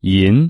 银